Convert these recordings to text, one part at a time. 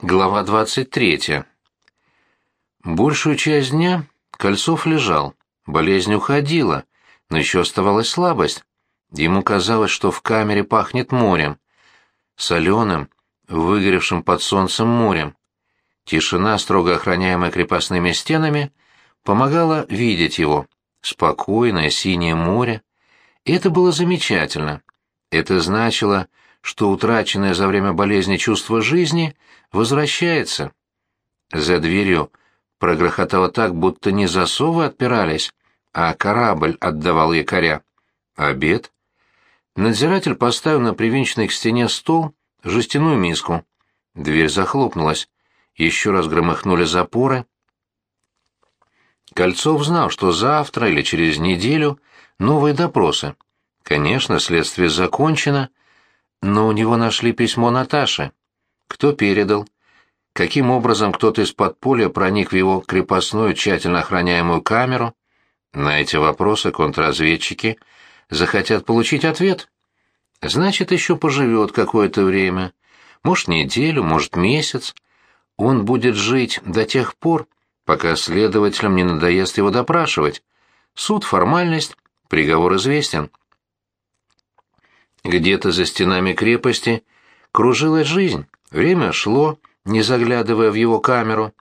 Глава 23. Большую часть дня Кольцов лежал. Болезнь уходила, но еще оставалась слабость. Ему казалось, что в камере пахнет морем. Соленым, выгоревшим под солнцем морем. Тишина, строго охраняемая крепостными стенами, помогала видеть его. Спокойное синее море. Это было замечательно. Это значило, что утраченное за время болезни чувство жизни возвращается. За дверью прогрохотало так, будто не засовы отпирались, а корабль отдавал якоря. Обед. Надзиратель поставил на привинченный к стене стол жестяную миску. Дверь захлопнулась. Еще раз громыхнули запоры. Кольцов знал, что завтра или через неделю новые допросы. Конечно, следствие закончено, но у него нашли письмо Наташи. Кто передал? Каким образом кто-то из подполья проник в его крепостную тщательно охраняемую камеру? На эти вопросы контрразведчики захотят получить ответ. Значит, еще поживет какое-то время. Может, неделю, может, месяц. Он будет жить до тех пор, пока следователям не надоест его допрашивать. Суд — формальность, приговор известен. Где-то за стенами крепости кружилась жизнь, время шло, не заглядывая в его камеру.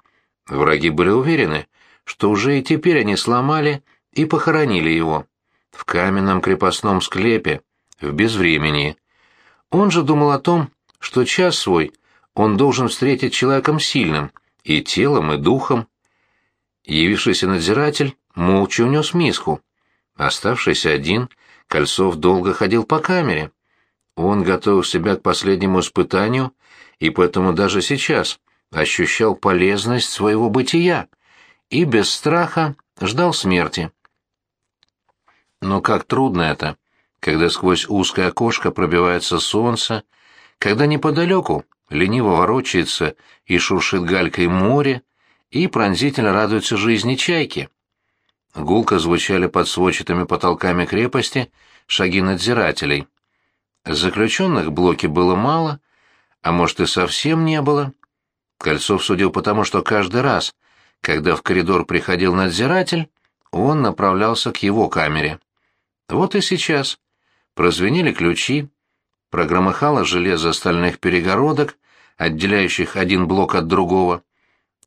Враги были уверены, что уже и теперь они сломали и похоронили его. В каменном крепостном склепе, в безвремении. Он же думал о том, что час свой он должен встретить человеком сильным, и телом, и духом. Явившийся надзиратель молча унес миску. Оставшийся один, Кольцов долго ходил по камере. Он готовил себя к последнему испытанию, и поэтому даже сейчас ощущал полезность своего бытия и без страха ждал смерти. Но как трудно это, когда сквозь узкое окошко пробивается солнце, когда неподалеку лениво ворочается и шуршит галькой море, и пронзительно радуется жизни чайки. Гулко звучали под сводчатыми потолками крепости шаги надзирателей. Заключенных в блоке было мало, а может и совсем не было. Кольцов судил потому, что каждый раз, когда в коридор приходил надзиратель, он направлялся к его камере. Вот и сейчас. Прозвенели ключи, прогромыхало железо стальных перегородок, отделяющих один блок от другого.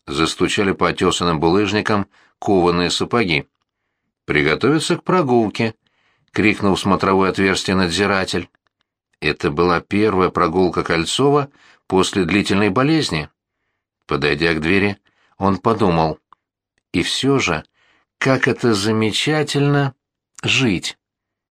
Застучали по отесанным булыжникам кованые сапоги. «Приготовиться к прогулке!» — крикнул в смотровое отверстие надзиратель. Это была первая прогулка Кольцова после длительной болезни. Подойдя к двери, он подумал, и все же, как это замечательно жить.